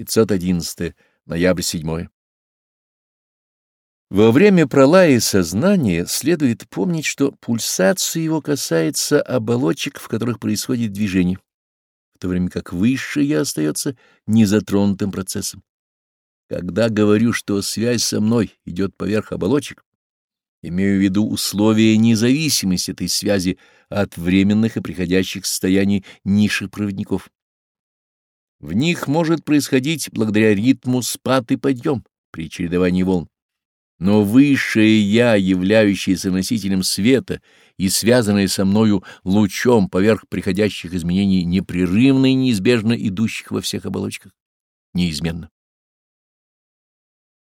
511, ноябрь 7. Во время пролая сознания следует помнить, что пульсация его касается оболочек, в которых происходит движение, в то время как высшее остается незатронутым процессом. Когда говорю, что связь со мной идет поверх оболочек, имею в виду условия независимости этой связи от временных и приходящих состояний низших проводников. В них может происходить благодаря ритму спад и подъем при чередовании волн. Но высшее Я, являющееся носителем света и связанное со мною лучом поверх приходящих изменений, непрерывно и неизбежно идущих во всех оболочках, неизменно.